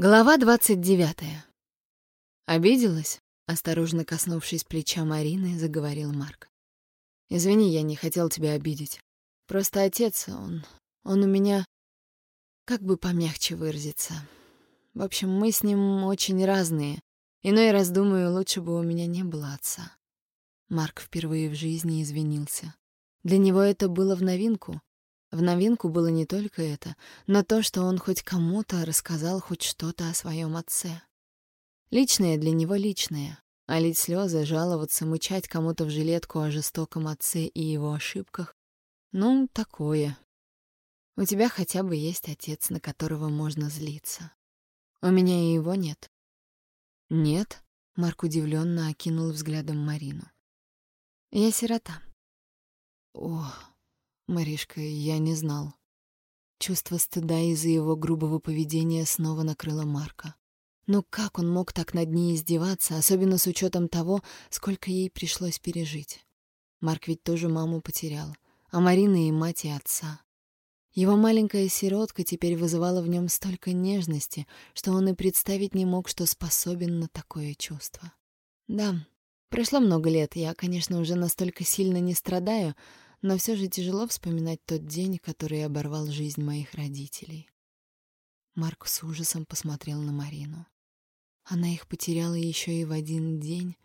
Глава двадцать девятая. «Обиделась?» — осторожно коснувшись плеча Марины, заговорил Марк. «Извини, я не хотел тебя обидеть. Просто отец, он... он у меня... Как бы помягче выразиться. В общем, мы с ним очень разные. Иной раз думаю, лучше бы у меня не было отца». Марк впервые в жизни извинился. Для него это было в новинку. В новинку было не только это, но то, что он хоть кому-то рассказал хоть что-то о своем отце. Личное для него личное, а лить слезы, жаловаться, мычать кому-то в жилетку о жестоком отце и его ошибках — ну, такое. У тебя хотя бы есть отец, на которого можно злиться. У меня и его нет. Нет, Марк удивленно окинул взглядом Марину. Я сирота. Ох. Маришка, я не знал. Чувство стыда из-за его грубого поведения снова накрыло Марка. Но как он мог так над ней издеваться, особенно с учетом того, сколько ей пришлось пережить? Марк ведь тоже маму потерял, а Марина и мать, и отца. Его маленькая сиротка теперь вызывала в нем столько нежности, что он и представить не мог, что способен на такое чувство. Да, прошло много лет, я, конечно, уже настолько сильно не страдаю, но все же тяжело вспоминать тот день, который оборвал жизнь моих родителей. Марк с ужасом посмотрел на Марину. Она их потеряла еще и в один день.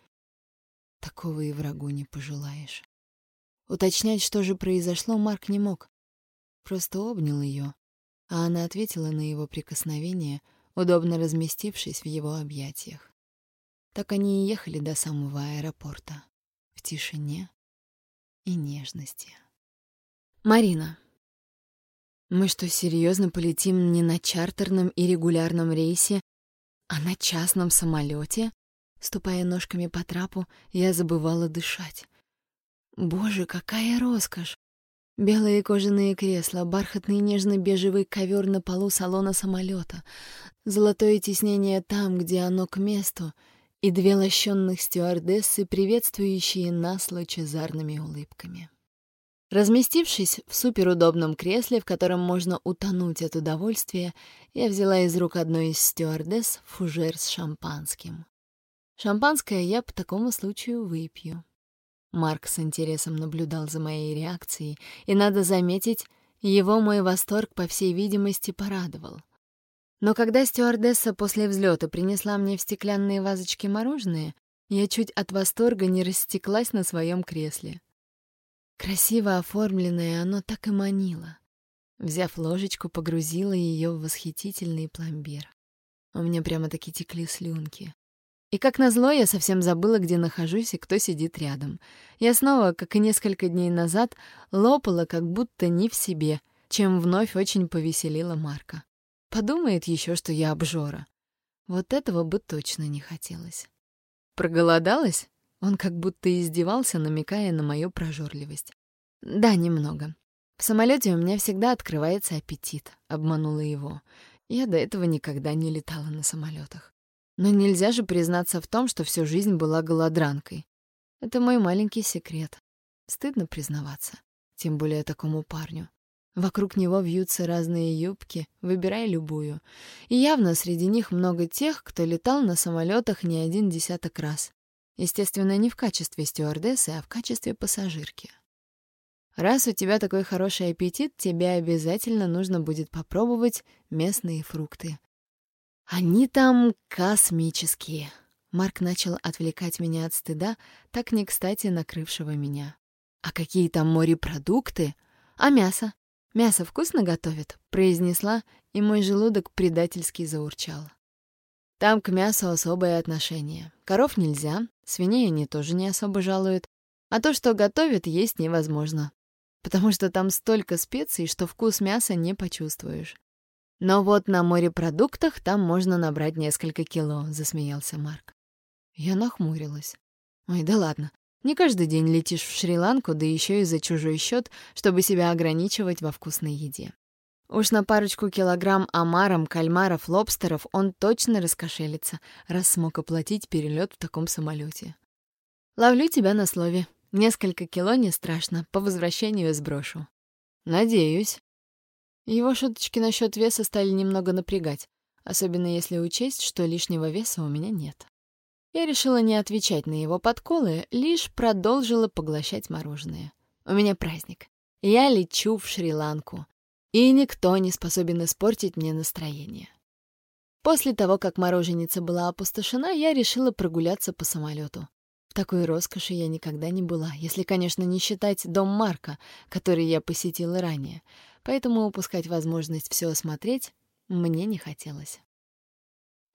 Такого и врагу не пожелаешь. Уточнять, что же произошло, Марк не мог. Просто обнял ее, а она ответила на его прикосновение, удобно разместившись в его объятиях. Так они и ехали до самого аэропорта. В тишине, и нежности. Марина. Мы что, серьезно полетим не на чартерном и регулярном рейсе, а на частном самолете? Ступая ножками по трапу, я забывала дышать. Боже, какая роскошь! Белые кожаные кресла, бархатный нежно-бежевый ковер на полу салона самолета, золотое тиснение там, где оно к месту — и две лощенных стюардессы, приветствующие нас лучезарными улыбками. Разместившись в суперудобном кресле, в котором можно утонуть от удовольствия, я взяла из рук одной из стюардесс фужер с шампанским. Шампанское я по такому случаю выпью. Марк с интересом наблюдал за моей реакцией, и, надо заметить, его мой восторг, по всей видимости, порадовал — но когда стюардесса после взлета принесла мне в стеклянные вазочки мороженое, я чуть от восторга не растеклась на своем кресле. Красиво оформленное оно так и манило. Взяв ложечку, погрузила ее в восхитительный пломбир. У меня прямо-таки текли слюнки. И как назло, я совсем забыла, где нахожусь и кто сидит рядом. Я снова, как и несколько дней назад, лопала, как будто не в себе, чем вновь очень повеселила Марка. Подумает еще, что я обжора. Вот этого бы точно не хотелось. Проголодалась? Он как будто издевался, намекая на мою прожорливость. Да, немного. В самолете у меня всегда открывается аппетит, обманула его. Я до этого никогда не летала на самолетах. Но нельзя же признаться в том, что всю жизнь была голодранкой. Это мой маленький секрет. Стыдно признаваться, тем более такому парню. Вокруг него вьются разные юбки, выбирай любую. И явно среди них много тех, кто летал на самолетах не один десяток раз. Естественно, не в качестве стюардессы, а в качестве пассажирки. Раз у тебя такой хороший аппетит, тебе обязательно нужно будет попробовать местные фрукты. Они там космические. Марк начал отвлекать меня от стыда, так не кстати накрывшего меня. А какие там морепродукты? А мясо? «Мясо вкусно готовят?» — произнесла, и мой желудок предательски заурчал. Там к мясу особое отношение. Коров нельзя, свиней они тоже не особо жалуют, а то, что готовят, есть невозможно. Потому что там столько специй, что вкус мяса не почувствуешь. Но вот на морепродуктах там можно набрать несколько кило, засмеялся Марк. Я нахмурилась. Ой, да ладно. Не каждый день летишь в Шри-Ланку, да еще и за чужой счет, чтобы себя ограничивать во вкусной еде. Уж на парочку килограмм омаром, кальмаров, лобстеров он точно раскошелится, раз смог оплатить перелет в таком самолете. Ловлю тебя на слове. Несколько кило не страшно, по возвращению сброшу. Надеюсь. Его шуточки насчет веса стали немного напрягать. особенно если учесть, что лишнего веса у меня нет. Я решила не отвечать на его подколы, лишь продолжила поглощать мороженое. У меня праздник. Я лечу в Шри-Ланку, и никто не способен испортить мне настроение. После того, как мороженица была опустошена, я решила прогуляться по самолету. В такой роскоши я никогда не была, если, конечно, не считать дом Марка, который я посетила ранее, поэтому упускать возможность все осмотреть мне не хотелось.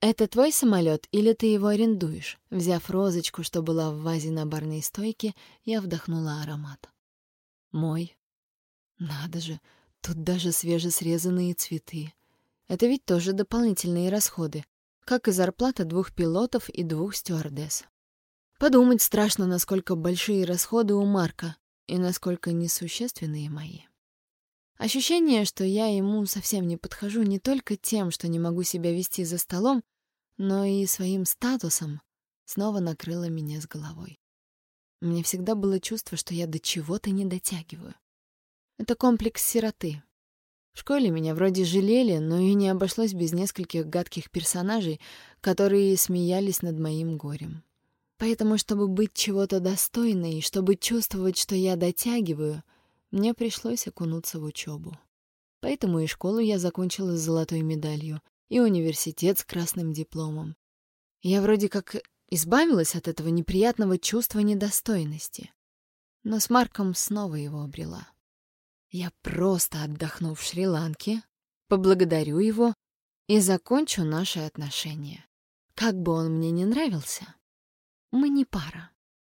«Это твой самолет или ты его арендуешь?» Взяв розочку, что была в вазе на барной стойке, я вдохнула аромат. «Мой. Надо же, тут даже свежесрезанные цветы. Это ведь тоже дополнительные расходы, как и зарплата двух пилотов и двух стюардесс. Подумать страшно, насколько большие расходы у Марка и насколько несущественные мои. Ощущение, что я ему совсем не подхожу не только тем, что не могу себя вести за столом, но и своим статусом, снова накрыло меня с головой. Меня всегда было чувство, что я до чего-то не дотягиваю. Это комплекс сироты. В школе меня вроде жалели, но и не обошлось без нескольких гадких персонажей, которые смеялись над моим горем. Поэтому, чтобы быть чего-то достойной, чтобы чувствовать, что я дотягиваю — мне пришлось окунуться в учебу. Поэтому и школу я закончила с золотой медалью, и университет с красным дипломом. Я вроде как избавилась от этого неприятного чувства недостойности. Но с Марком снова его обрела. Я просто отдохну в Шри-Ланке, поблагодарю его и закончу наши отношения. Как бы он мне не нравился, мы не пара.